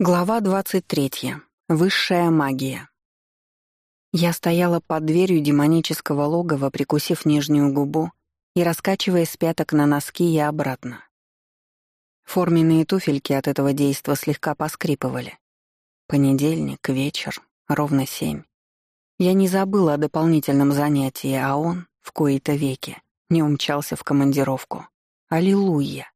Глава 23. Высшая магия. Я стояла под дверью демонического логова, прикусив нижнюю губу и раскачивая с пяток на носки и обратно. Форменные туфельки от этого действа слегка поскрипывали. Понедельник, вечер, ровно семь. Я не забыла о дополнительном занятии, а он, в кои-то веки, не умчался в командировку. Аллилуйя!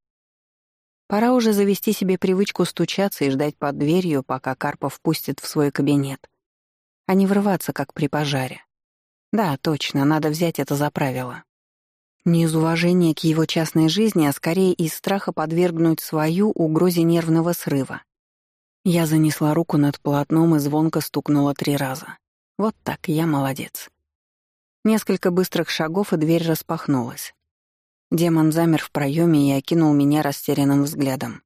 Пора уже завести себе привычку стучаться и ждать под дверью, пока Карпов пустит в свой кабинет, а не врываться, как при пожаре. Да, точно, надо взять это за правило. Не из уважения к его частной жизни, а скорее из страха подвергнуть свою угрозе нервного срыва. Я занесла руку над полотном и звонко стукнула три раза. Вот так, я молодец. Несколько быстрых шагов, и дверь распахнулась. Демон замер в проеме и окинул меня растерянным взглядом.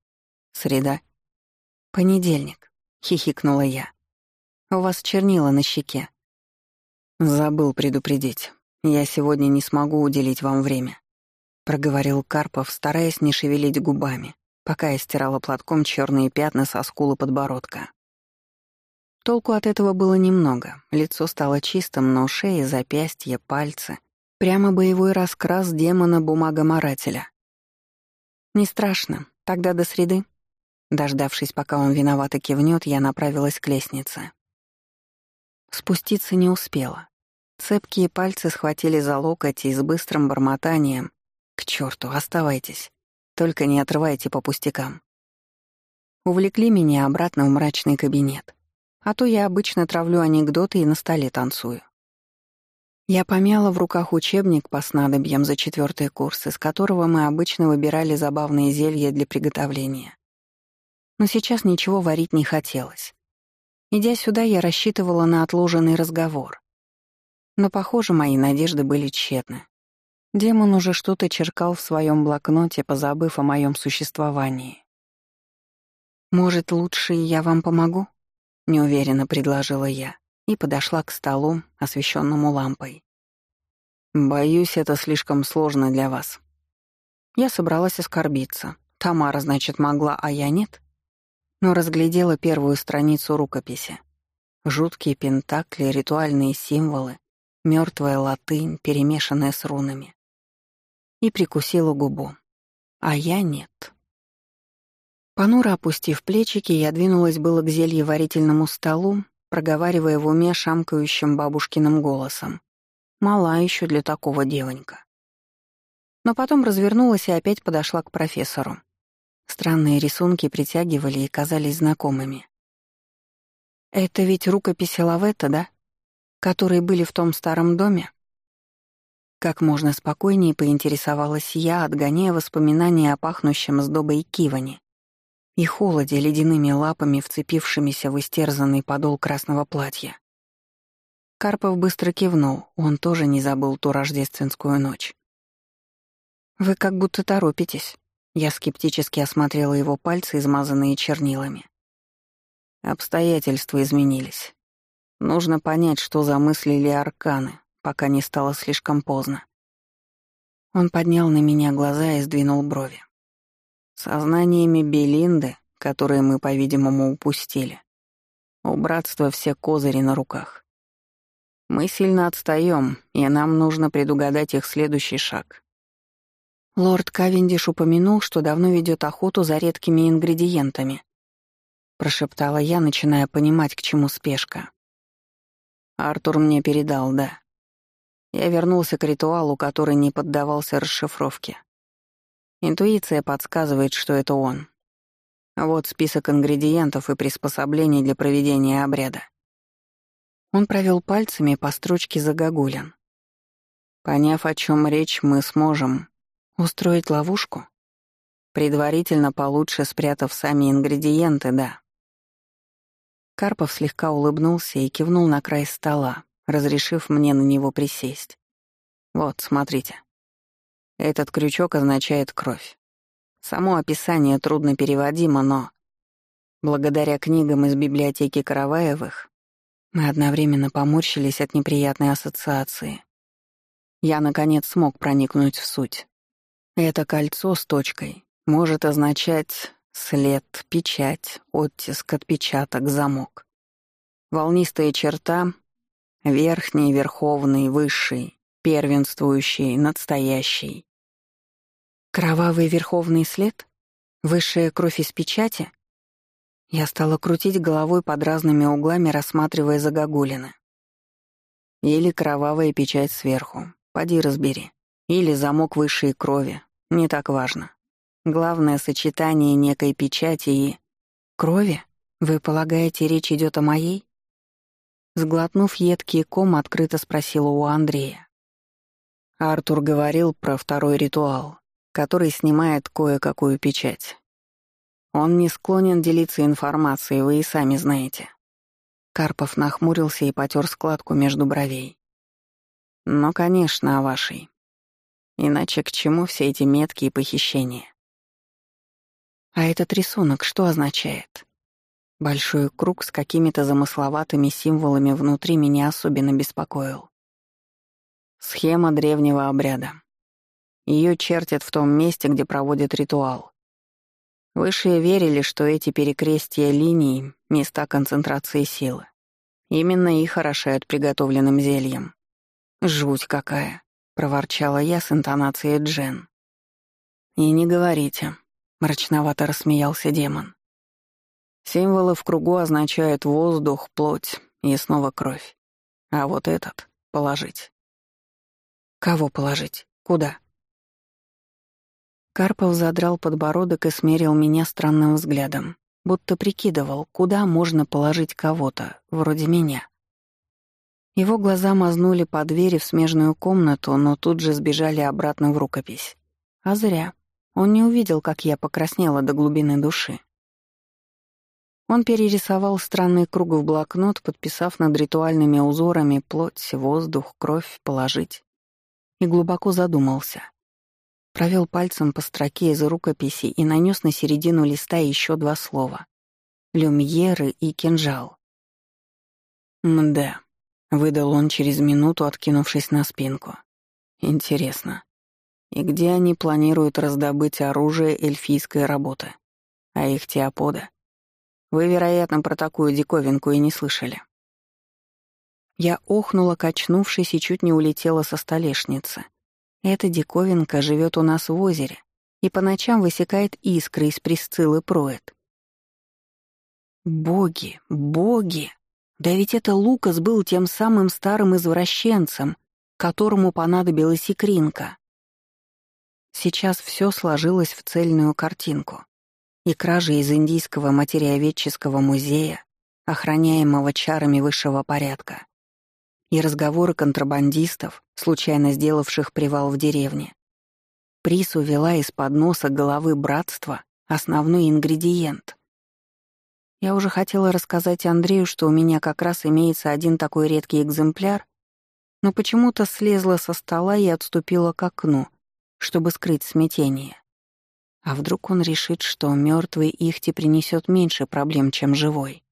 «Среда?» «Понедельник», — хихикнула я. «У вас чернила на щеке». «Забыл предупредить. Я сегодня не смогу уделить вам время», — проговорил Карпов, стараясь не шевелить губами, пока я стирала платком черные пятна со скулы подбородка. Толку от этого было немного. Лицо стало чистым, но шея, запястья, пальцы — Прямо боевой раскрас демона бумагоморателя. «Не страшно. Тогда до среды». Дождавшись, пока он виновато кивнет, я направилась к лестнице. Спуститься не успела. Цепкие пальцы схватили за локоть и с быстрым бормотанием «К черту, оставайтесь. Только не отрывайте по пустякам». Увлекли меня обратно в мрачный кабинет. А то я обычно травлю анекдоты и на столе танцую. Я помяла в руках учебник по снадобьям за четвертый курс, из которого мы обычно выбирали забавные зелья для приготовления. Но сейчас ничего варить не хотелось. Идя сюда, я рассчитывала на отложенный разговор. Но, похоже, мои надежды были тщетны. Демон уже что-то черкал в своем блокноте, позабыв о моем существовании. «Может, лучше я вам помогу?» — неуверенно предложила я и подошла к столу, освещенному лампой. «Боюсь, это слишком сложно для вас». Я собралась оскорбиться. Тамара, значит, могла, а я нет? Но разглядела первую страницу рукописи. Жуткие пентакли, ритуальные символы, мертвая латынь, перемешанная с рунами. И прикусила губу. А я нет. Понуро опустив плечики, я двинулась было к зельеварительному столу, проговаривая в уме шамкающим бабушкиным голосом. Мала еще для такого девонька. Но потом развернулась и опять подошла к профессору. Странные рисунки притягивали и казались знакомыми. «Это ведь рукописи Лаветта, да? Которые были в том старом доме?» Как можно спокойнее поинтересовалась я, отгоняя воспоминания о пахнущем сдобой киване и холоде ледяными лапами, вцепившимися в истерзанный подол красного платья. Карпов быстро кивнул, он тоже не забыл ту рождественскую ночь. «Вы как будто торопитесь». Я скептически осмотрела его пальцы, измазанные чернилами. Обстоятельства изменились. Нужно понять, что замыслили арканы, пока не стало слишком поздно. Он поднял на меня глаза и сдвинул брови. Сознаниями Белинды, которые мы, по-видимому, упустили. У братства все козыри на руках. Мы сильно отстаем, и нам нужно предугадать их следующий шаг. Лорд Кавендиш упомянул, что давно ведет охоту за редкими ингредиентами. Прошептала я, начиная понимать, к чему спешка. Артур мне передал, да. Я вернулся к ритуалу, который не поддавался расшифровке. Интуиция подсказывает, что это он. Вот список ингредиентов и приспособлений для проведения обряда. Он провел пальцами по строчке загогулин. Поняв, о чем речь, мы сможем устроить ловушку, предварительно получше спрятав сами ингредиенты, да. Карпов слегка улыбнулся и кивнул на край стола, разрешив мне на него присесть. Вот, смотрите. Этот крючок означает кровь. Само описание трудно переводимо, но... Благодаря книгам из библиотеки Караваевых мы одновременно поморщились от неприятной ассоциации. Я, наконец, смог проникнуть в суть. Это кольцо с точкой может означать След, печать, оттиск, отпечаток, замок. Волнистая черта — верхний, верховный, высший, первенствующий, надстоящий. Кровавый верховный след? Высшая кровь из печати? Я стала крутить головой под разными углами, рассматривая загогулины. Или кровавая печать сверху. Поди разбери. Или замок высшей крови. Не так важно. Главное — сочетание некой печати и... Крови? Вы полагаете, речь идет о моей? Сглотнув едкий ком, открыто спросила у Андрея. Артур говорил про второй ритуал, который снимает кое-какую печать. Он не склонен делиться информацией, вы и сами знаете. Карпов нахмурился и потер складку между бровей. «Ну, конечно, о вашей. Иначе к чему все эти метки и похищения?» «А этот рисунок что означает?» Большой круг с какими-то замысловатыми символами внутри меня особенно беспокоил. Схема древнего обряда. Ее чертят в том месте, где проводят ритуал. Высшие верили, что эти перекрестия линий — места концентрации силы. Именно их орошают приготовленным зельем. «Жуть какая!» — проворчала я с интонацией Джен. «И не говорите», — мрачновато рассмеялся демон. «Символы в кругу означают воздух, плоть и снова кровь. А вот этот — положить». «Кого положить? Куда?» Карпов задрал подбородок и смерил меня странным взглядом, будто прикидывал, куда можно положить кого-то, вроде меня. Его глаза мазнули по двери в смежную комнату, но тут же сбежали обратно в рукопись. А зря. Он не увидел, как я покраснела до глубины души. Он перерисовал странный круг в блокнот, подписав над ритуальными узорами плоть, воздух, кровь, положить. И глубоко задумался. Провел пальцем по строке из рукописи и нанес на середину листа еще два слова. «Люмьеры» и «кинжал». «Мда», — выдал он через минуту, откинувшись на спинку. «Интересно. И где они планируют раздобыть оружие эльфийской работы? А их теопода? Вы, вероятно, про такую диковинку и не слышали». Я охнула, качнувшись, и чуть не улетела со столешницы. Эта диковинка живет у нас в озере и по ночам высекает искры из присциллы проет. Боги, боги! Да ведь это Лукас был тем самым старым извращенцем, которому понадобилась икринка. Сейчас все сложилось в цельную картинку. И кражи из Индийского материоведческого музея, охраняемого чарами высшего порядка, и разговоры контрабандистов, случайно сделавших привал в деревне. Прис увела из-под носа головы братства основной ингредиент. Я уже хотела рассказать Андрею, что у меня как раз имеется один такой редкий экземпляр, но почему-то слезла со стола и отступила к окну, чтобы скрыть смятение. А вдруг он решит, что мертвый Ихти принесет меньше проблем, чем живой?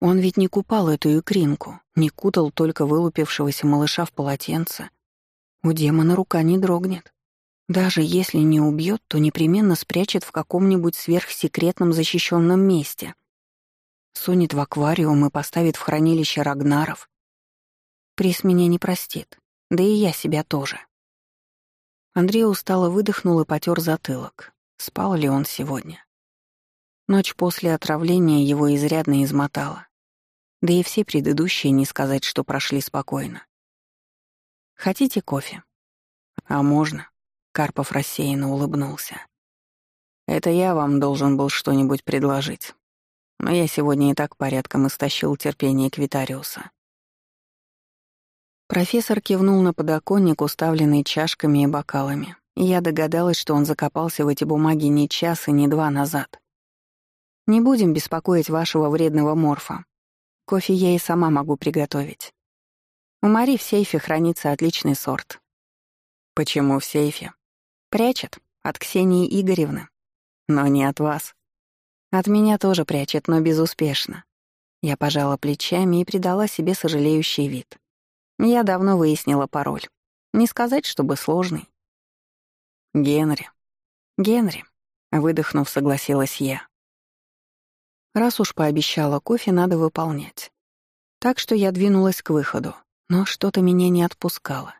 Он ведь не купал эту икринку, не кутал только вылупившегося малыша в полотенце. У демона рука не дрогнет. Даже если не убьет, то непременно спрячет в каком-нибудь сверхсекретном защищенном месте. Сунет в аквариум и поставит в хранилище Рагнаров. Прис меня не простит, да и я себя тоже. Андрей устало выдохнул и потер затылок. Спал ли он сегодня? Ночь после отравления его изрядно измотала. Да и все предыдущие не сказать, что прошли спокойно. «Хотите кофе?» «А можно?» — Карпов рассеянно улыбнулся. «Это я вам должен был что-нибудь предложить. Но я сегодня и так порядком истощил терпение Квитариуса». Профессор кивнул на подоконник, уставленный чашками и бокалами, и я догадалась, что он закопался в эти бумаги не час и не два назад. «Не будем беспокоить вашего вредного морфа. Кофе я и сама могу приготовить. У Мари в сейфе хранится отличный сорт. Почему в сейфе? Прячет. От Ксении Игоревны. Но не от вас. От меня тоже прячет, но безуспешно. Я пожала плечами и придала себе сожалеющий вид. Я давно выяснила пароль. Не сказать, чтобы сложный. Генри. Генри. Выдохнув, согласилась я. Раз уж пообещала кофе, надо выполнять. Так что я двинулась к выходу, но что-то меня не отпускало.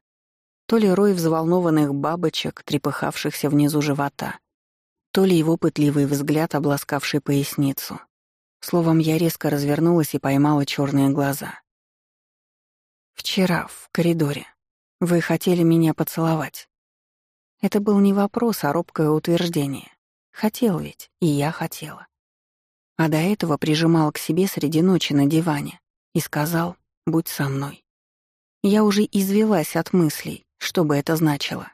То ли рой взволнованных бабочек, трепыхавшихся внизу живота, то ли его пытливый взгляд, обласкавший поясницу. Словом, я резко развернулась и поймала черные глаза. «Вчера, в коридоре, вы хотели меня поцеловать». Это был не вопрос, а робкое утверждение. Хотел ведь, и я хотела. А до этого прижимал к себе среди ночи на диване и сказал «Будь со мной». Я уже извелась от мыслей, что бы это значило.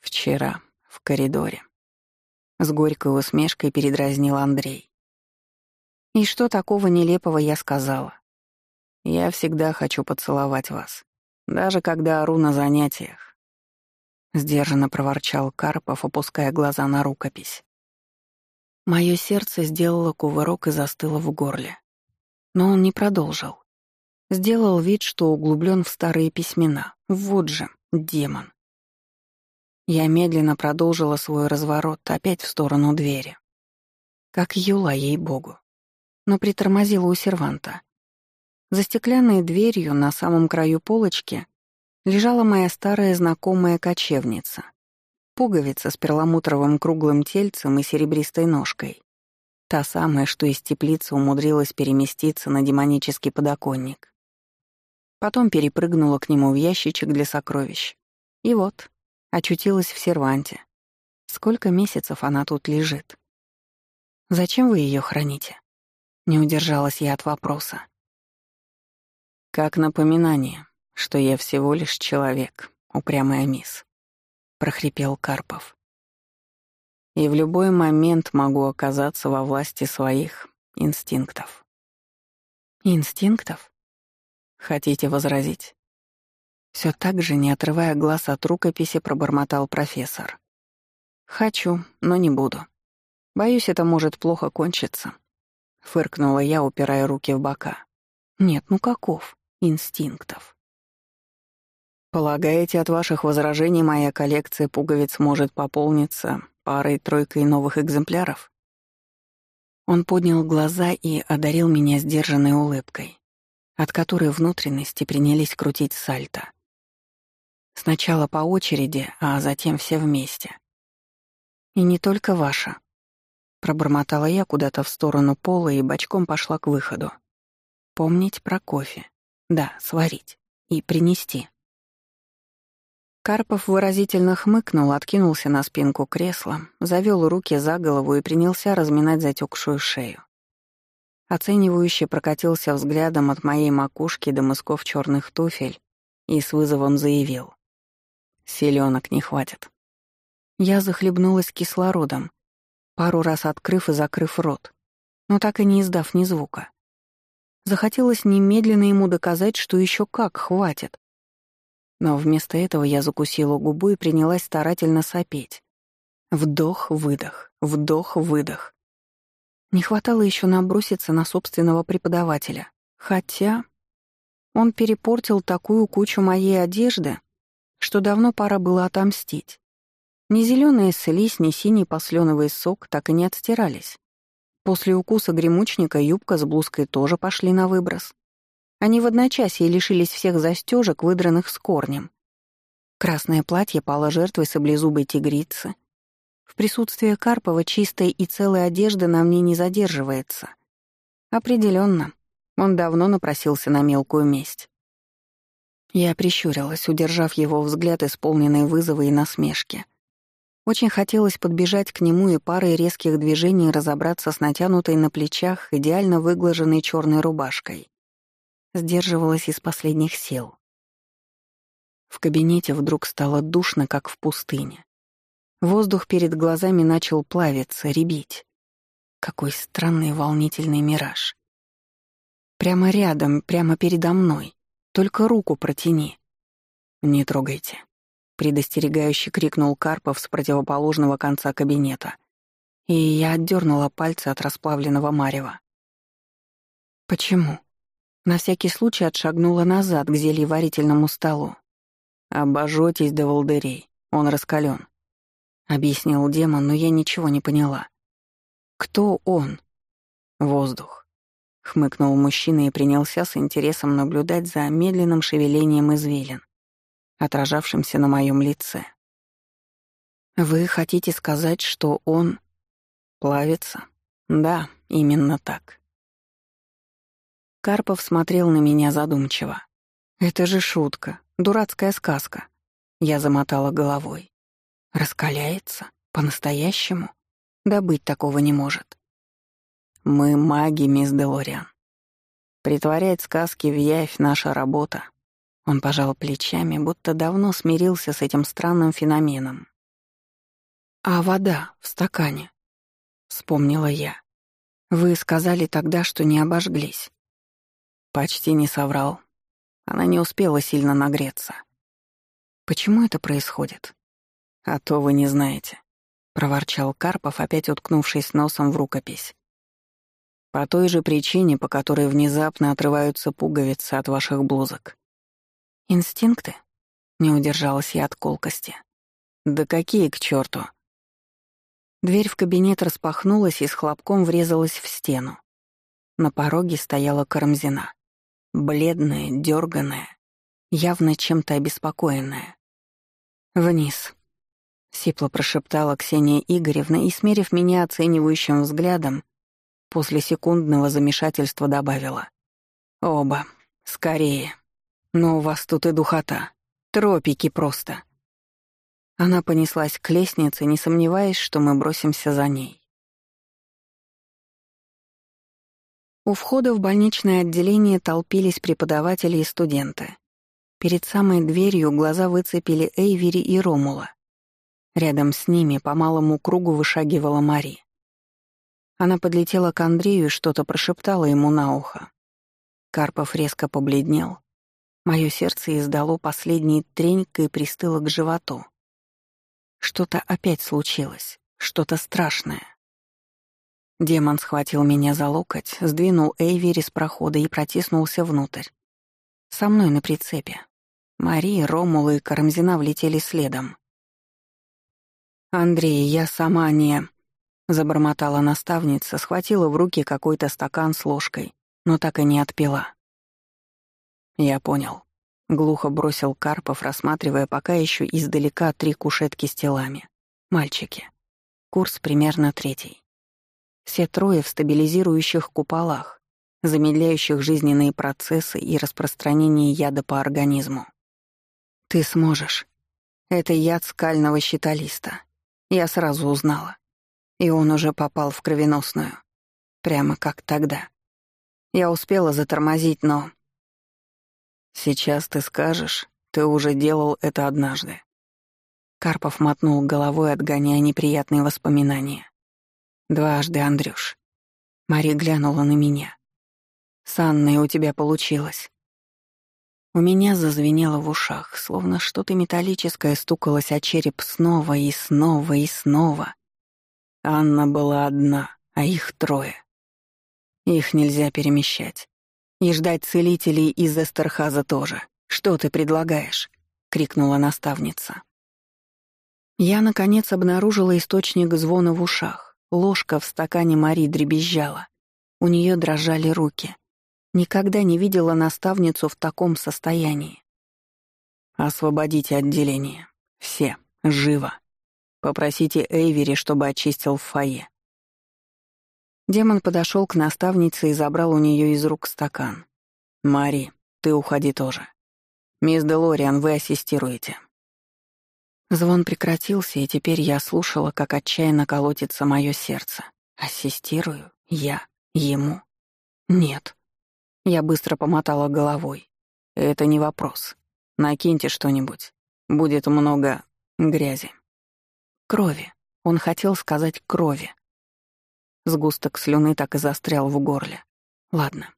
«Вчера, в коридоре», — с горькой усмешкой передразнил Андрей. И что такого нелепого я сказала? Я всегда хочу поцеловать вас, даже когда ору на занятиях. Сдержанно проворчал Карпов, опуская глаза на рукопись. Моё сердце сделало кувырок и застыло в горле. Но он не продолжил. Сделал вид, что углублен в старые письмена. Вот же, демон. Я медленно продолжила свой разворот опять в сторону двери. Как юла, ей-богу но притормозила у серванта. За стеклянной дверью на самом краю полочки лежала моя старая знакомая кочевница. Пуговица с перламутровым круглым тельцем и серебристой ножкой. Та самая, что из теплицы умудрилась переместиться на демонический подоконник. Потом перепрыгнула к нему в ящичек для сокровищ. И вот, очутилась в серванте. Сколько месяцев она тут лежит? Зачем вы ее храните? Не удержалась я от вопроса. «Как напоминание, что я всего лишь человек, упрямая мисс», — прохрипел Карпов. «И в любой момент могу оказаться во власти своих инстинктов». «Инстинктов?» «Хотите возразить?» Все так же, не отрывая глаз от рукописи, пробормотал профессор. «Хочу, но не буду. Боюсь, это может плохо кончиться. — фыркнула я, упирая руки в бока. «Нет, ну каков? Инстинктов». «Полагаете, от ваших возражений моя коллекция пуговиц может пополниться парой-тройкой новых экземпляров?» Он поднял глаза и одарил меня сдержанной улыбкой, от которой внутренности принялись крутить сальто. Сначала по очереди, а затем все вместе. И не только ваша. Пробормотала я куда-то в сторону пола и бочком пошла к выходу. Помнить про кофе. Да, сварить. И принести. Карпов выразительно хмыкнул, откинулся на спинку кресла, завёл руки за голову и принялся разминать затекшую шею. Оценивающе прокатился взглядом от моей макушки до мысков черных туфель и с вызовом заявил. «Селенок не хватит». Я захлебнулась кислородом, пару раз открыв и закрыв рот, но так и не издав ни звука. Захотелось немедленно ему доказать, что еще как хватит. Но вместо этого я закусила губу и принялась старательно сопеть. Вдох-выдох, вдох-выдох. Не хватало еще наброситься на собственного преподавателя. Хотя он перепортил такую кучу моей одежды, что давно пора было отомстить. Ни зеленая слизь, ни синий посленовый сок так и не отстирались. После укуса гремучника юбка с блузкой тоже пошли на выброс. Они в одночасье лишились всех застежек, выдранных с корнем. Красное платье пало жертвой саблезубой тигрицы. В присутствии Карпова чистой и целой одежды на мне не задерживается. Определенно, он давно напросился на мелкую месть. Я прищурилась, удержав его взгляд, исполненный вызова и насмешки. Очень хотелось подбежать к нему и парой резких движений разобраться с натянутой на плечах идеально выглаженной черной рубашкой. Сдерживалась из последних сил. В кабинете вдруг стало душно, как в пустыне. Воздух перед глазами начал плавиться, ребить. Какой странный волнительный мираж. Прямо рядом, прямо передо мной. Только руку протяни. Не трогайте. — предостерегающе крикнул Карпов с противоположного конца кабинета. И я отдернула пальцы от расплавленного марева. «Почему?» На всякий случай отшагнула назад к зельеварительному столу. «Обожжётесь до волдырей, он раскален. — объяснил демон, но я ничего не поняла. «Кто он?» «Воздух», — хмыкнул мужчина и принялся с интересом наблюдать за медленным шевелением извилин, отражавшимся на моем лице. «Вы хотите сказать, что он...» «Плавится?» «Да, именно так». Карпов смотрел на меня задумчиво. «Это же шутка, дурацкая сказка». Я замотала головой. «Раскаляется? По-настоящему? Да быть такого не может». «Мы маги, мисс Делориан. Притворять сказки в явь — наша работа». Он пожал плечами, будто давно смирился с этим странным феноменом. «А вода в стакане?» — вспомнила я. «Вы сказали тогда, что не обожглись». Почти не соврал. Она не успела сильно нагреться. «Почему это происходит?» «А то вы не знаете», — проворчал Карпов, опять уткнувшись носом в рукопись. «По той же причине, по которой внезапно отрываются пуговицы от ваших блузок». «Инстинкты?» — не удержалась я от колкости. «Да какие к черту? Дверь в кабинет распахнулась и с хлопком врезалась в стену. На пороге стояла Карамзина бледная, дерганая, явно чем-то обеспокоенная. «Вниз», — сипло прошептала Ксения Игоревна и, смерив меня оценивающим взглядом, после секундного замешательства добавила. «Оба, скорее. Но у вас тут и духота. Тропики просто». Она понеслась к лестнице, не сомневаясь, что мы бросимся за ней. У входа в больничное отделение толпились преподаватели и студенты. Перед самой дверью глаза выцепили Эйвери и Ромула. Рядом с ними по малому кругу вышагивала Мари. Она подлетела к Андрею и что-то прошептала ему на ухо. Карпов резко побледнел. Мое сердце издало последний треньк и пристыло к животу. Что-то опять случилось, что-то страшное. Демон схватил меня за локоть, сдвинул Эйвери с прохода и протиснулся внутрь. Со мной на прицепе. Мария, Ромула и Карамзина влетели следом. «Андрей, я сама не...» — забормотала наставница, схватила в руки какой-то стакан с ложкой, но так и не отпила. «Я понял», — глухо бросил Карпов, рассматривая пока еще издалека три кушетки с телами. «Мальчики. Курс примерно третий. Все трое в стабилизирующих куполах, замедляющих жизненные процессы и распространение яда по организму. «Ты сможешь. Это яд скального щиталиста. Я сразу узнала. И он уже попал в кровеносную. Прямо как тогда. Я успела затормозить, но... Сейчас ты скажешь, ты уже делал это однажды. Карпов мотнул головой, отгоняя неприятные воспоминания. Дважды, Андрюш. Мари глянула на меня. «С Анной у тебя получилось». У меня зазвенело в ушах, словно что-то металлическое стукалось о череп снова и снова и снова. Анна была одна, а их трое. Их нельзя перемещать. И ждать целителей из Эстерхаза тоже. Что ты предлагаешь? — крикнула наставница. Я, наконец, обнаружила источник звона в ушах. Ложка в стакане Мари дребезжала. У нее дрожали руки. Никогда не видела наставницу в таком состоянии. «Освободите отделение. Все. Живо. Попросите Эйвери, чтобы очистил фойе». Демон подошел к наставнице и забрал у нее из рук стакан. «Мари, ты уходи тоже. Мисс Делориан, вы ассистируете. Звон прекратился, и теперь я слушала, как отчаянно колотится мое сердце. Ассистирую? Я? Ему? Нет. Я быстро помотала головой. Это не вопрос. Накиньте что-нибудь. Будет много грязи. Крови. Он хотел сказать крови. Сгусток слюны так и застрял в горле. Ладно.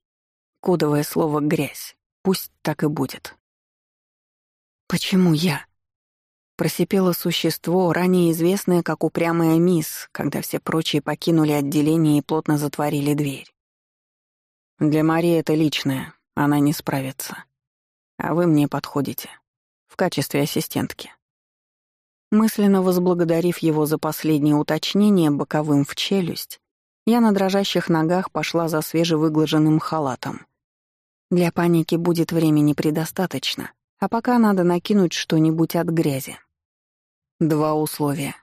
Кодовое слово «грязь». Пусть так и будет. Почему я? Просипело существо, ранее известное как упрямая мисс, когда все прочие покинули отделение и плотно затворили дверь. «Для Марии это личное, она не справится. А вы мне подходите. В качестве ассистентки». Мысленно возблагодарив его за последнее уточнение боковым в челюсть, я на дрожащих ногах пошла за свежевыглаженным халатом. Для паники будет времени предостаточно, а пока надо накинуть что-нибудь от грязи. Два условия.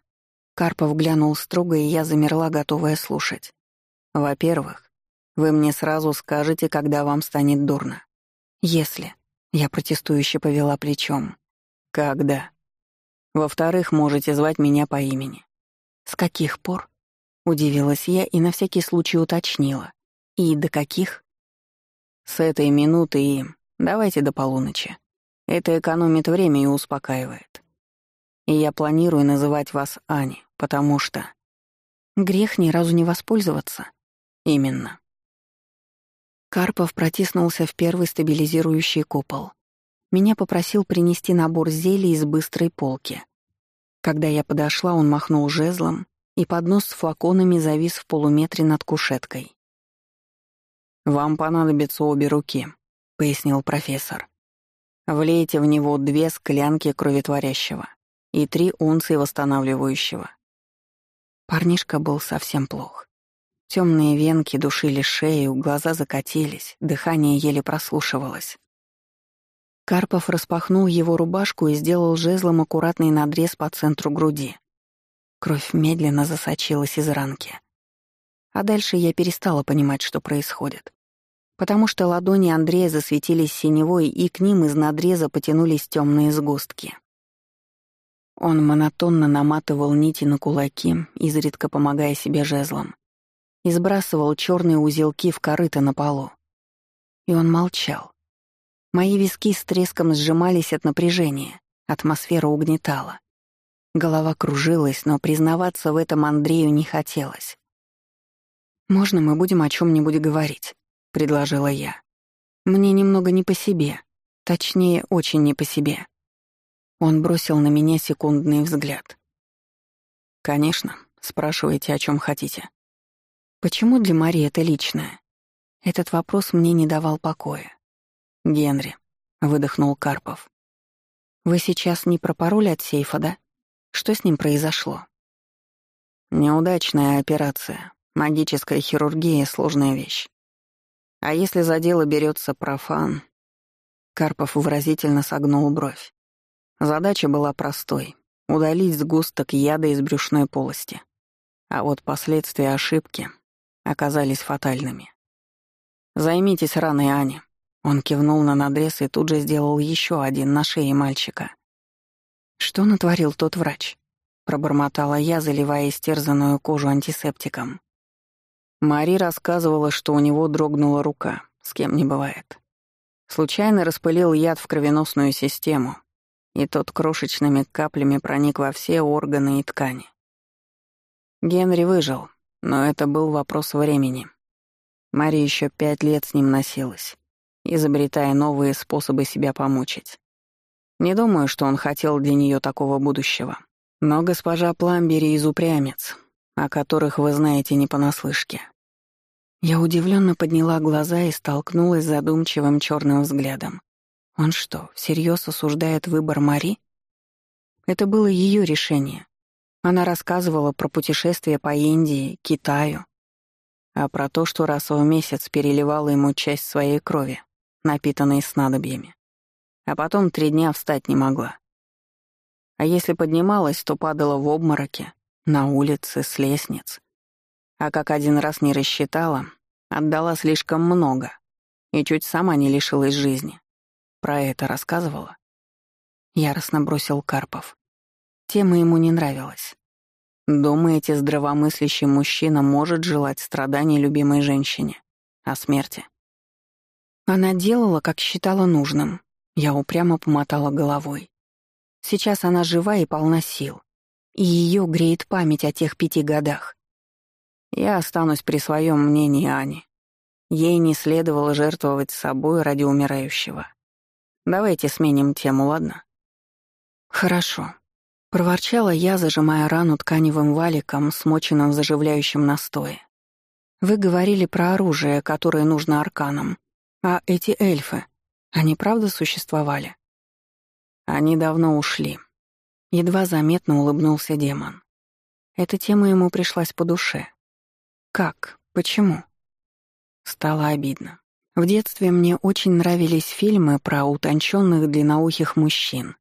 Карпов глянул строго, и я замерла, готовая слушать. Во-первых, вы мне сразу скажете, когда вам станет дурно. Если. Я протестующе повела плечом. Когда? Во-вторых, можете звать меня по имени. С каких пор? Удивилась я и на всякий случай уточнила. И до каких? С этой минуты и... Давайте до полуночи. Это экономит время и успокаивает. И я планирую называть вас Ани, потому что... Грех ни разу не воспользоваться. Именно. Карпов протиснулся в первый стабилизирующий купол. Меня попросил принести набор зелий из быстрой полки. Когда я подошла, он махнул жезлом, и поднос с флаконами завис в полуметре над кушеткой. «Вам понадобятся обе руки», — пояснил профессор. «Влейте в него две склянки кроветворящего и три унции восстанавливающего». Парнишка был совсем плох. Темные венки душили шею, глаза закатились, дыхание еле прослушивалось. Карпов распахнул его рубашку и сделал жезлом аккуратный надрез по центру груди. Кровь медленно засочилась из ранки. А дальше я перестала понимать, что происходит. Потому что ладони Андрея засветились синевой, и к ним из надреза потянулись темные сгустки. Он монотонно наматывал нити на кулаки, изредка помогая себе жезлом и сбрасывал черные узелки в корыто на полу. И он молчал. Мои виски с треском сжимались от напряжения, атмосфера угнетала. Голова кружилась, но признаваться в этом Андрею не хотелось. «Можно мы будем о чем нибудь говорить?» — предложила я. «Мне немного не по себе. Точнее, очень не по себе». Он бросил на меня секундный взгляд. «Конечно, спрашивайте, о чем хотите». Почему для Марии это личное? Этот вопрос мне не давал покоя. «Генри», — выдохнул Карпов. «Вы сейчас не про пароль от сейфа, да? Что с ним произошло?» «Неудачная операция. Магическая хирургия — сложная вещь. А если за дело берется профан...» Карпов выразительно согнул бровь. Задача была простой — удалить сгусток яда из брюшной полости. А вот последствия ошибки оказались фатальными. «Займитесь раной Ани». Он кивнул на надрез и тут же сделал еще один на шее мальчика. «Что натворил тот врач?» — пробормотала я, заливая истерзанную кожу антисептиком. Мари рассказывала, что у него дрогнула рука, с кем не бывает. Случайно распылил яд в кровеносную систему, и тот крошечными каплями проник во все органы и ткани. Генри выжил, но это был вопрос времени. Мари еще пять лет с ним носилась, изобретая новые способы себя помучить. Не думаю, что он хотел для нее такого будущего. Но госпожа Пламбери из упрямец, о которых вы знаете не понаслышке. Я удивленно подняла глаза и столкнулась с задумчивым черным взглядом. Он что, всерьез осуждает выбор Мари? Это было ее решение, она рассказывала про путешествия по Индии, Китаю, а про то, что раз в месяц переливала ему часть своей крови, напитанной снадобьями. А потом три дня встать не могла. А если поднималась, то падала в обмороке, на улице, с лестниц. А как один раз не рассчитала, отдала слишком много и чуть сама не лишилась жизни. Про это рассказывала. Яростно бросил Карпов. Тема ему не нравилась. Думаете, здравомыслящий мужчина может желать страданий любимой женщине? О смерти? Она делала, как считала нужным. Я упрямо помотала головой. Сейчас она жива и полна сил. И ее греет память о тех пяти годах. Я останусь при своем мнении Ани. Ей не следовало жертвовать собой ради умирающего. Давайте сменим тему, ладно? Хорошо. Проворчала я, зажимая рану тканевым валиком, смоченным в заживляющем настое. «Вы говорили про оружие, которое нужно арканам. А эти эльфы, они правда существовали?» «Они давно ушли. Едва заметно улыбнулся демон. Эта тема ему пришлась по душе. Как? Почему? Стало обидно. В детстве мне очень нравились фильмы про утонченных длинноухих мужчин.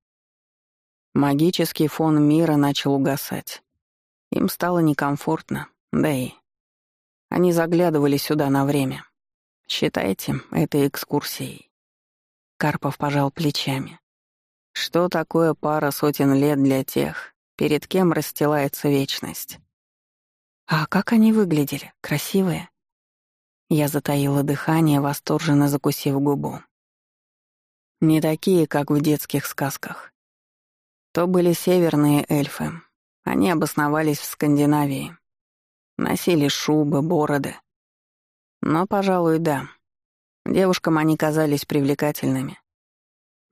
Магический фон мира начал угасать. Им стало некомфортно, да и... Они заглядывали сюда на время. Считайте это экскурсией. Карпов пожал плечами. Что такое пара сотен лет для тех, перед кем расстилается вечность? А как они выглядели? Красивые? Я затаила дыхание, восторженно закусив губу. Не такие, как в детских сказках. То были северные эльфы. Они обосновались в Скандинавии. Носили шубы, бороды. Но, пожалуй, да. Девушкам они казались привлекательными.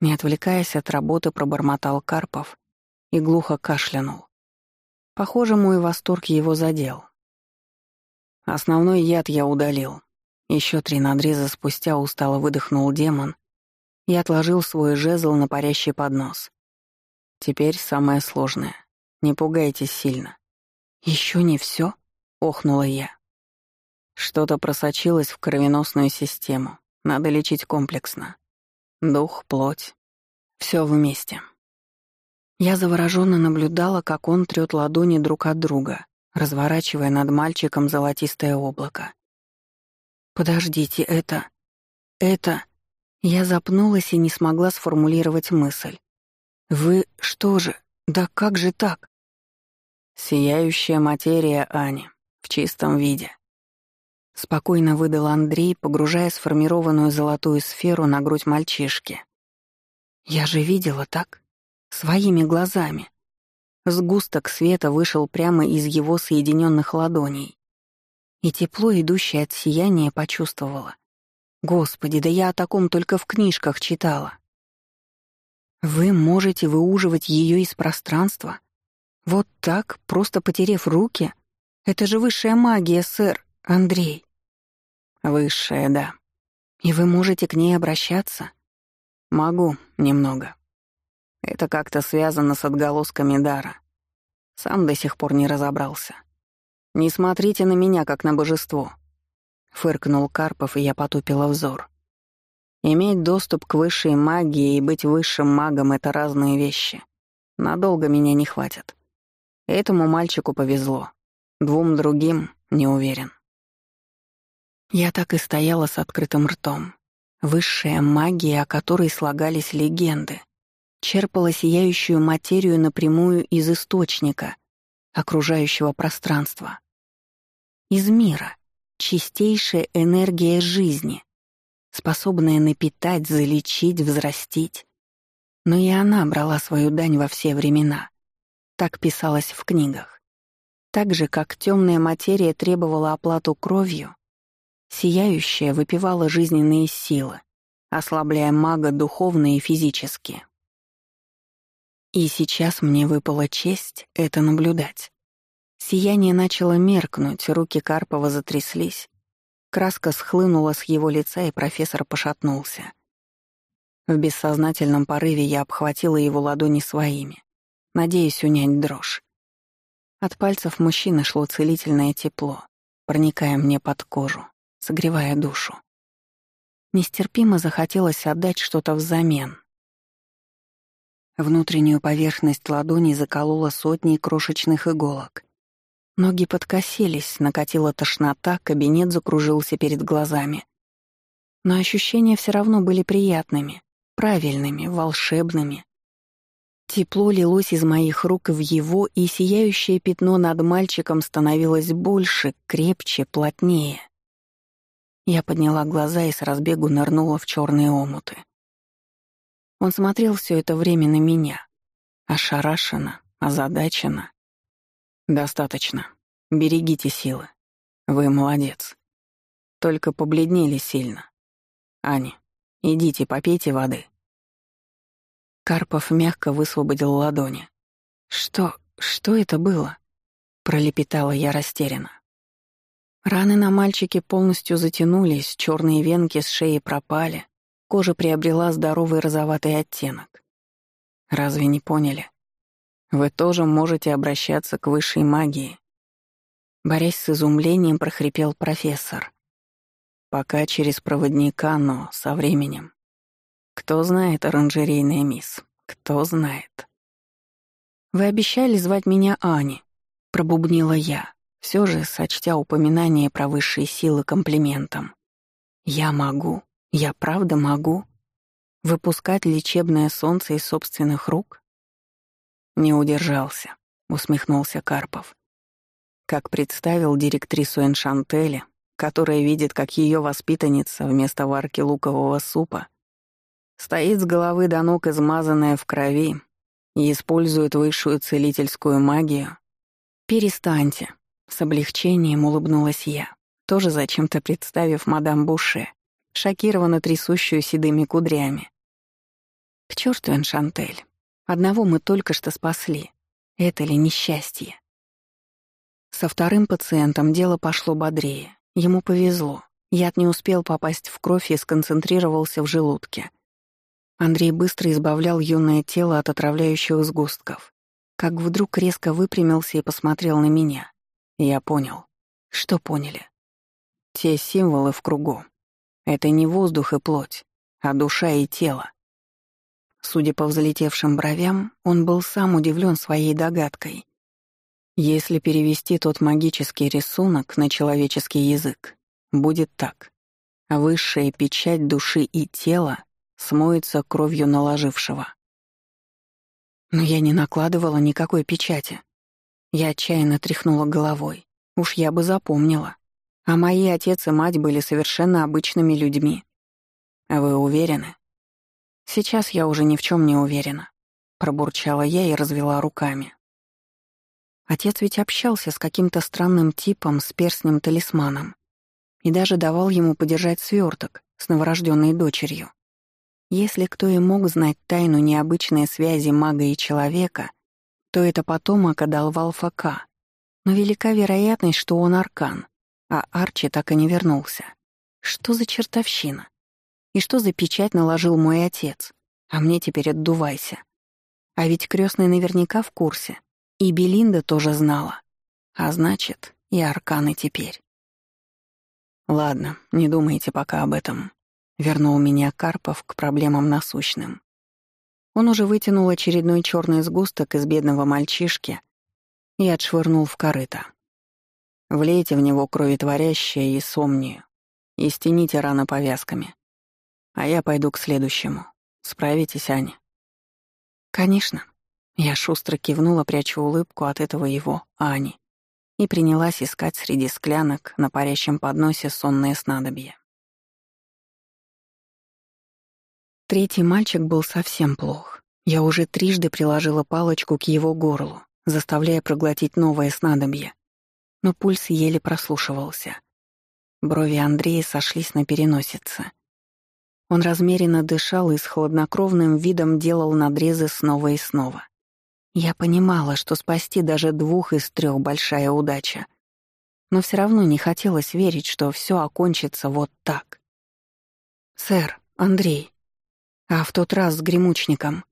Не отвлекаясь от работы, пробормотал Карпов и глухо кашлянул. Похоже, мой восторг его задел. Основной яд я удалил. Еще три надреза спустя устало выдохнул демон и отложил свой жезл на парящий поднос. Теперь самое сложное. Не пугайтесь сильно. Еще не все? охнула я. Что-то просочилось в кровеносную систему. Надо лечить комплексно. Дух, плоть. Все вместе. Я завороженно наблюдала, как он трет ладони друг от друга, разворачивая над мальчиком золотистое облако. «Подождите, это... это...» Я запнулась и не смогла сформулировать мысль. «Вы что же? Да как же так?» «Сияющая материя Ани, в чистом виде», — спокойно выдал Андрей, погружая сформированную золотую сферу на грудь мальчишки. «Я же видела так? Своими глазами». Сгусток света вышел прямо из его соединенных ладоней. И тепло, идущее от сияния, почувствовала. Господи, да я о таком только в книжках читала. Вы можете выуживать ее из пространства? Вот так, просто потерев руки? Это же высшая магия, сэр, Андрей. Высшая, да. И вы можете к ней обращаться? Могу, немного. Это как-то связано с отголосками дара. Сам до сих пор не разобрался. Не смотрите на меня, как на божество. Фыркнул Карпов, и я потупила взор. Иметь доступ к высшей магии и быть высшим магом — это разные вещи. Надолго меня не хватит. Этому мальчику повезло. Двум другим — не уверен. Я так и стояла с открытым ртом. Высшая магия, о которой слагались легенды, черпала сияющую материю напрямую из источника, окружающего пространства. Из мира, чистейшая энергия жизни, способная напитать, залечить, взрастить. Но и она брала свою дань во все времена. Так писалось в книгах. Так же, как темная материя требовала оплату кровью, Сияющая выпивала жизненные силы, ослабляя мага духовно и физически. И сейчас мне выпала честь это наблюдать. Сияние начало меркнуть, руки Карпова затряслись. Краска схлынула с его лица, и профессор пошатнулся. В бессознательном порыве я обхватила его ладони своими, надеясь унять дрожь. От пальцев мужчины шло целительное тепло, проникая мне под кожу согревая душу. Нестерпимо захотелось отдать что-то взамен. Внутреннюю поверхность ладони заколола сотней крошечных иголок. Ноги подкосились, накатила тошнота, кабинет закружился перед глазами. Но ощущения все равно были приятными, правильными, волшебными. Тепло лилось из моих рук в его, и сияющее пятно над мальчиком становилось больше, крепче, плотнее. Я подняла глаза и с разбегу нырнула в черные омуты. Он смотрел все это время на меня. Ошарашенно, озадаченно. «Достаточно. Берегите силы. Вы молодец. Только побледнели сильно. Аня, идите попейте воды». Карпов мягко высвободил ладони. «Что... что это было?» — пролепетала я растерянно. Раны на мальчике полностью затянулись, черные венки с шеи пропали, кожа приобрела здоровый розоватый оттенок. Разве не поняли? Вы тоже можете обращаться к высшей магии. Борясь с изумлением, прохрипел профессор. Пока через проводника, но со временем. Кто знает, оранжерейная мисс, кто знает. «Вы обещали звать меня Ани», — пробубнила я, все же сочтя упоминание про высшие силы комплиментом. «Я могу, я правда могу. Выпускать лечебное солнце из собственных рук?» Не удержался, усмехнулся Карпов. Как представил директрису Эншантеля, которая видит, как ее воспитанница вместо варки лукового супа стоит с головы до ног измазанная в крови и использует высшую целительскую магию. «Перестаньте», — с облегчением улыбнулась я, тоже зачем-то представив мадам Буше, шокированно трясущую седыми кудрями. «К черту, Эншантель, одного мы только что спасли. Это ли несчастье?» Со вторым пациентом дело пошло бодрее. Ему повезло. Яд не успел попасть в кровь и сконцентрировался в желудке. Андрей быстро избавлял юное тело от отравляющих сгустков. Как вдруг резко выпрямился и посмотрел на меня. Я понял. Что поняли? Те символы в кругу. Это не воздух и плоть, а душа и тело. Судя по взлетевшим бровям, он был сам удивлен своей догадкой. Если перевести тот магический рисунок на человеческий язык, будет так. Высшая печать души и тела смоется кровью наложившего. Но я не накладывала никакой печати. Я отчаянно тряхнула головой. Уж я бы запомнила. А мои отец и мать были совершенно обычными людьми. Вы уверены? Сейчас я уже ни в чем не уверена. Пробурчала я и развела руками. Отец ведь общался с каким-то странным типом с перстнем-талисманом и даже давал ему подержать сверток с новорожденной дочерью. Если кто и мог знать тайну необычной связи мага и человека, то это потомок Адалвалфа К. Но велика вероятность, что он аркан, а Арчи так и не вернулся. Что за чертовщина? И что за печать наложил мой отец? А мне теперь отдувайся. А ведь крестный наверняка в курсе, и Белинда тоже знала. А значит, и Арканы теперь. Ладно, не думайте пока об этом. Вернул меня Карпов к проблемам насущным. Он уже вытянул очередной черный сгусток из бедного мальчишки и отшвырнул в корыто. Влейте в него кроветворящее и сомнию и стяните раны повязками. А я пойду к следующему. Справитесь, Аня? Конечно. Я шустро кивнула, пряча улыбку от этого его, Ани, и принялась искать среди склянок на парящем подносе сонное снадобье. Третий мальчик был совсем плох. Я уже трижды приложила палочку к его горлу, заставляя проглотить новое снадобье. Но пульс еле прослушивался. Брови Андрея сошлись на переносице. Он размеренно дышал и с хладнокровным видом делал надрезы снова и снова. Я понимала, что спасти даже двух из трех большая удача. Но все равно не хотелось верить, что все окончится вот так. «Сэр, Андрей, а в тот раз с гремучником?»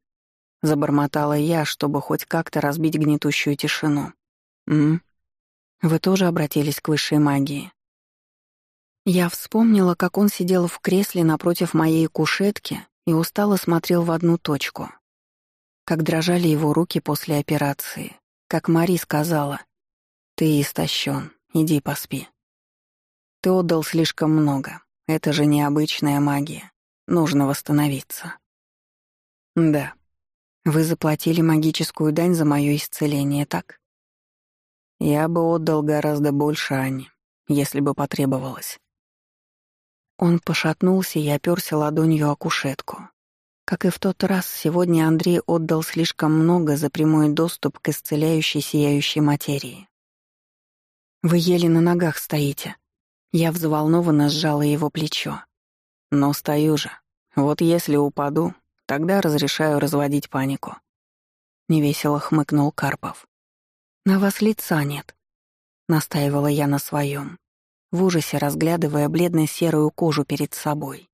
Забормотала я, чтобы хоть как-то разбить гнетущую тишину. «М? Вы тоже обратились к высшей магии?» Я вспомнила, как он сидел в кресле напротив моей кушетки и устало смотрел в одну точку как дрожали его руки после операции, как Мари сказала, «Ты истощен, иди поспи». Ты отдал слишком много, это же необычная магия, нужно восстановиться. Да, вы заплатили магическую дань за мое исцеление, так? Я бы отдал гораздо больше Ани, если бы потребовалось. Он пошатнулся и оперся ладонью о кушетку. Как и в тот раз, сегодня Андрей отдал слишком много за прямой доступ к исцеляющей сияющей материи. «Вы еле на ногах стоите». Я взволнованно сжала его плечо. «Но стою же. Вот если упаду, тогда разрешаю разводить панику». Невесело хмыкнул Карпов. «На вас лица нет», — настаивала я на своем, в ужасе разглядывая бледно-серую кожу перед собой.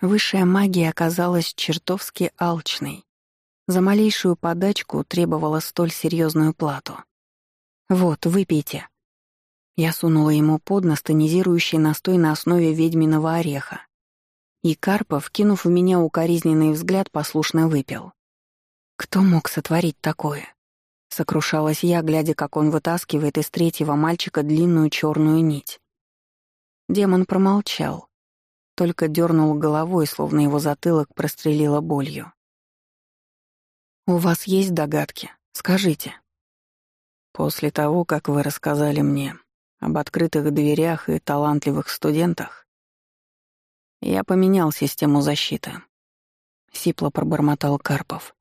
Высшая магия оказалась чертовски алчной. За малейшую подачку требовала столь серьезную плату. «Вот, выпейте». Я сунула ему под нос тонизирующий настой на основе ведьминого ореха. И Карпов, кинув в меня укоризненный взгляд, послушно выпил. Кто мог сотворить такое? Сокрушалась я, глядя, как он вытаскивает из третьего мальчика длинную черную нить. Демон промолчал, только дернул головой, словно его затылок прострелило болью. «У вас есть догадки? Скажите». «После того, как вы рассказали мне об открытых дверях и талантливых студентах, я поменял систему защиты», — сипло пробормотал Карпов.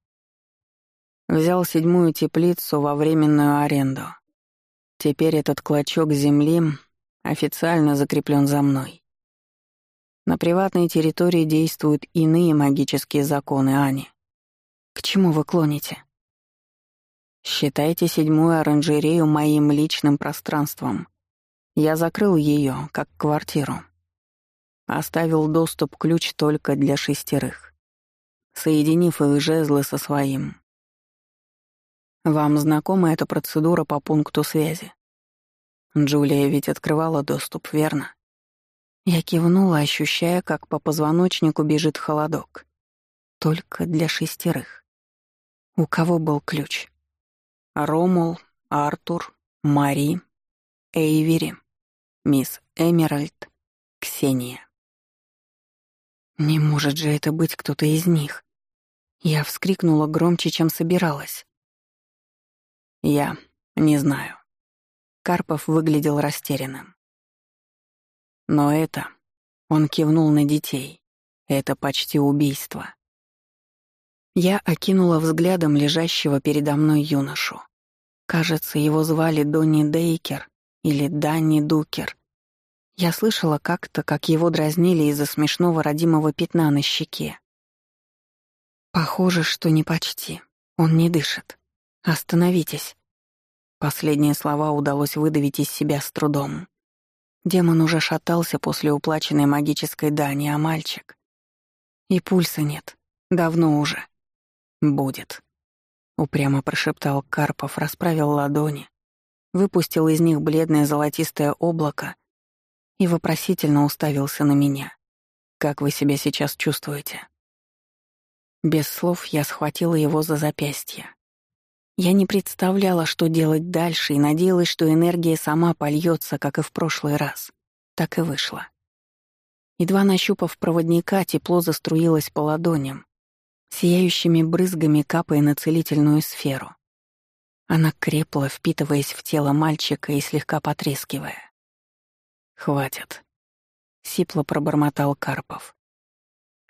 Взял седьмую теплицу во временную аренду. Теперь этот клочок земли официально закреплен за мной. На приватной территории действуют иные магические законы, Ани. К чему вы клоните? Считайте седьмую оранжерею моим личным пространством. Я закрыл ее, как квартиру. Оставил доступ-ключ только для шестерых, соединив их жезлы со своим. Вам знакома эта процедура по пункту связи? Джулия ведь открывала доступ, верно? Я кивнула, ощущая, как по позвоночнику бежит холодок. Только для шестерых. У кого был ключ? Ромул, Артур, Мари, Эйвери, мисс Эмеральд, Ксения. Не может же это быть кто-то из них. Я вскрикнула громче, чем собиралась. Я не знаю. Карпов выглядел растерянным. Но это... Он кивнул на детей. Это почти убийство. Я окинула взглядом лежащего передо мной юношу. Кажется, его звали Донни Дейкер или Данни Дукер. Я слышала как-то, как его дразнили из-за смешного родимого пятна на щеке. Похоже, что не почти. Он не дышит. Остановитесь. Последние слова удалось выдавить из себя с трудом. Демон уже шатался после уплаченной магической дани, а мальчик... И пульса нет. Давно уже. «Будет», — упрямо прошептал Карпов, расправил ладони, выпустил из них бледное золотистое облако и вопросительно уставился на меня. «Как вы себя сейчас чувствуете?» Без слов я схватила его за запястье. Я не представляла, что делать дальше, и надеялась, что энергия сама польется, как и в прошлый раз. Так и вышло. Едва нащупав проводника, тепло заструилось по ладоням, сияющими брызгами капая на целительную сферу. Она крепла, впитываясь в тело мальчика и слегка потрескивая. «Хватит», — сипло пробормотал Карпов.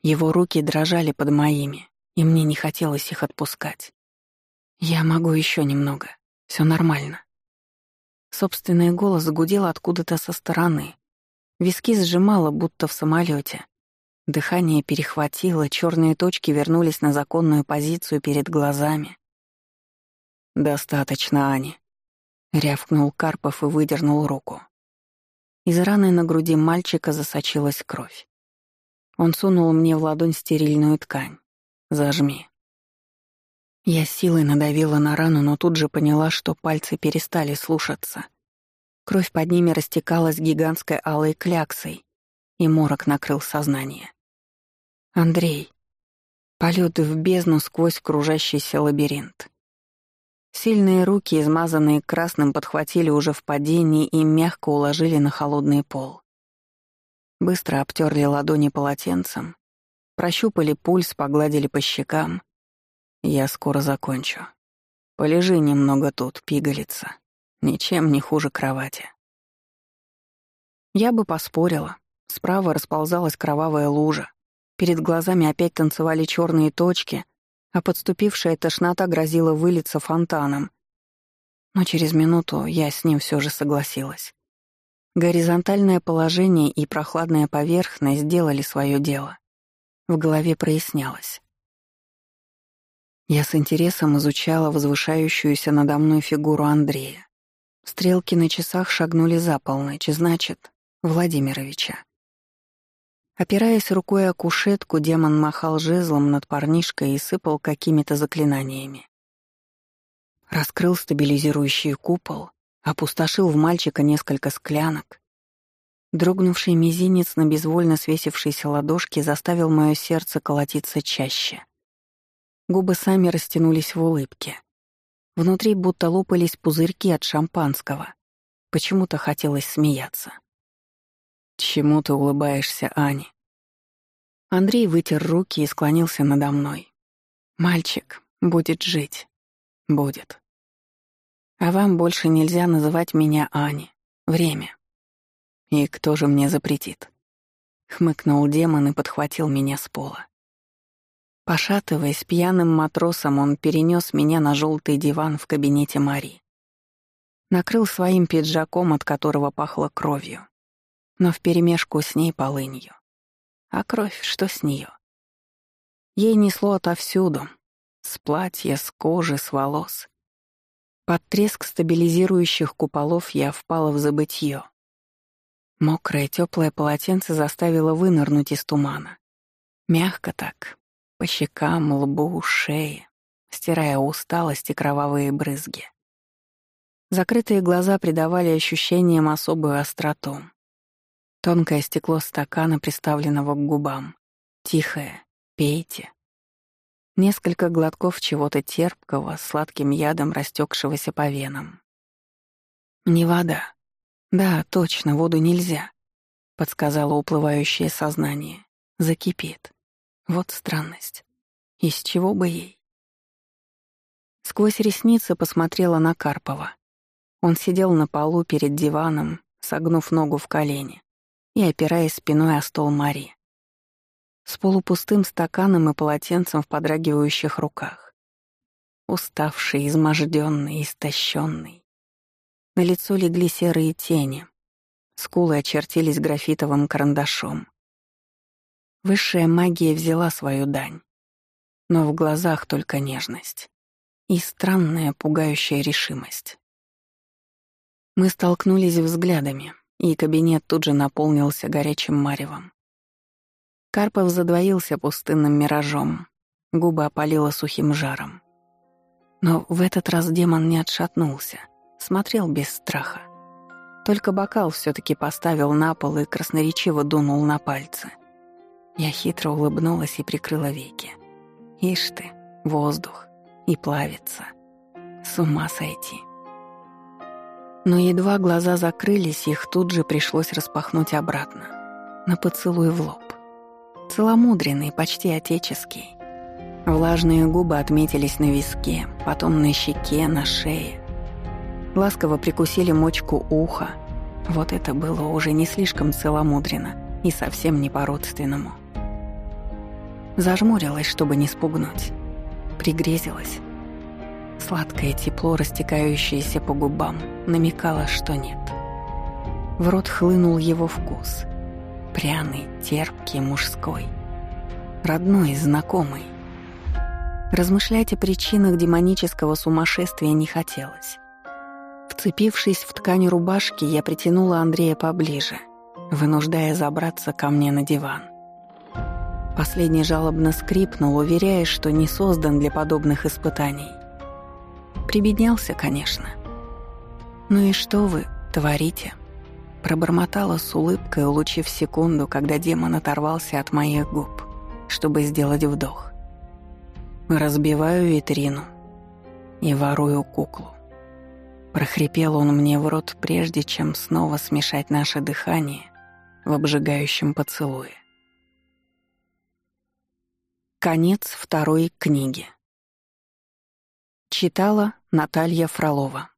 Его руки дрожали под моими, и мне не хотелось их отпускать. «Я могу еще немного. Все нормально». Собственный голос гудел откуда-то со стороны. Виски сжимало, будто в самолете. Дыхание перехватило, черные точки вернулись на законную позицию перед глазами. «Достаточно, Ани», — рявкнул Карпов и выдернул руку. Из раны на груди мальчика засочилась кровь. Он сунул мне в ладонь стерильную ткань. «Зажми». Я силой надавила на рану, но тут же поняла, что пальцы перестали слушаться. Кровь под ними растекалась гигантской алой кляксой, и морок накрыл сознание. Андрей. Полет в бездну сквозь кружащийся лабиринт. Сильные руки, измазанные красным, подхватили уже в падении и мягко уложили на холодный пол. Быстро обтерли ладони полотенцем, прощупали пульс, погладили по щекам — я скоро закончу. Полежи немного тут, пигалица. Ничем не хуже кровати. Я бы поспорила. Справа расползалась кровавая лужа. Перед глазами опять танцевали черные точки, а подступившая тошнота грозила вылиться фонтаном. Но через минуту я с ним все же согласилась. Горизонтальное положение и прохладная поверхность сделали свое дело. В голове прояснялось. Я с интересом изучала возвышающуюся надо мной фигуру Андрея. Стрелки на часах шагнули за полночь, значит, Владимировича. Опираясь рукой о кушетку, демон махал жезлом над парнишкой и сыпал какими-то заклинаниями. Раскрыл стабилизирующий купол, опустошил в мальчика несколько склянок. Дрогнувший мизинец на безвольно свесившейся ладошке заставил мое сердце колотиться чаще. Губы сами растянулись в улыбке. Внутри будто лопались пузырьки от шампанского. Почему-то хотелось смеяться. «Чему ты улыбаешься, Ани?» Андрей вытер руки и склонился надо мной. «Мальчик будет жить. Будет. А вам больше нельзя называть меня Ани. Время. И кто же мне запретит?» Хмыкнул демон и подхватил меня с пола. Пошатываясь пьяным матросом, он перенес меня на желтый диван в кабинете Мари. Накрыл своим пиджаком, от которого пахло кровью но вперемешку с ней полынью. А кровь, что с нее? Ей несло отовсюду. С платья, с кожи, с волос. Под треск стабилизирующих куполов я впала в забытье. Мокрое теплое полотенце заставило вынырнуть из тумана. Мягко так, по щекам, лбу, шее, стирая усталость и кровавые брызги. Закрытые глаза придавали ощущениям особую остроту. Тонкое стекло стакана, приставленного к губам. Тихое. Пейте. Несколько глотков чего-то терпкого, сладким ядом растекшегося по венам. Не вода. Да, точно, воду нельзя, подсказало уплывающее сознание. Закипит. Вот странность. Из чего бы ей? Сквозь ресницы посмотрела на Карпова. Он сидел на полу перед диваном, согнув ногу в колени и опираясь спиной о стол Мари. С полупустым стаканом и полотенцем в подрагивающих руках. Уставший, изможденный, истощенный. На лицо легли серые тени. Скулы очертились графитовым карандашом. Высшая магия взяла свою дань. Но в глазах только нежность. И странная, пугающая решимость. Мы столкнулись взглядами, и кабинет тут же наполнился горячим маревом. Карпов задвоился пустынным миражом, губы опалило сухим жаром. Но в этот раз демон не отшатнулся, смотрел без страха. Только бокал все таки поставил на пол и красноречиво дунул на пальцы. Я хитро улыбнулась и прикрыла веки. Ишь ты, воздух, и плавится. С ума сойти. Но едва глаза закрылись, их тут же пришлось распахнуть обратно. На поцелуй в лоб. Целомудренный, почти отеческий. Влажные губы отметились на виске, потом на щеке, на шее. Ласково прикусили мочку уха. Вот это было уже не слишком целомудренно и совсем не по-родственному. Зажмурилась, чтобы не спугнуть. Пригрезилась. Сладкое тепло, растекающееся по губам, намекало, что нет. В рот хлынул его вкус. Пряный, терпкий, мужской. Родной, знакомый. Размышлять о причинах демонического сумасшествия не хотелось. Вцепившись в ткань рубашки, я притянула Андрея поближе, вынуждая забраться ко мне на диван. Последний жалобно скрипнул, уверяя, что не создан для подобных испытаний. Прибеднялся, конечно. «Ну и что вы творите?» Пробормотала с улыбкой, улучив секунду, когда демон оторвался от моих губ, чтобы сделать вдох. Разбиваю витрину и ворую куклу. Прохрипел он мне в рот, прежде чем снова смешать наше дыхание в обжигающем поцелуе. Конец второй книги. Читала Наталья Фролова